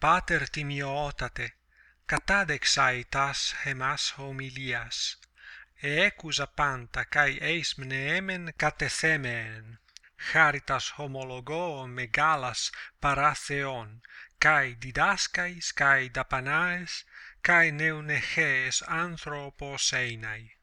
pater timiotate catadexai tas hemas homilias eecus panta kai eis mneemen katethemeen charitas homologo megalas paratheon kai didaskais kai dapanaes kai neuneches anthropos einai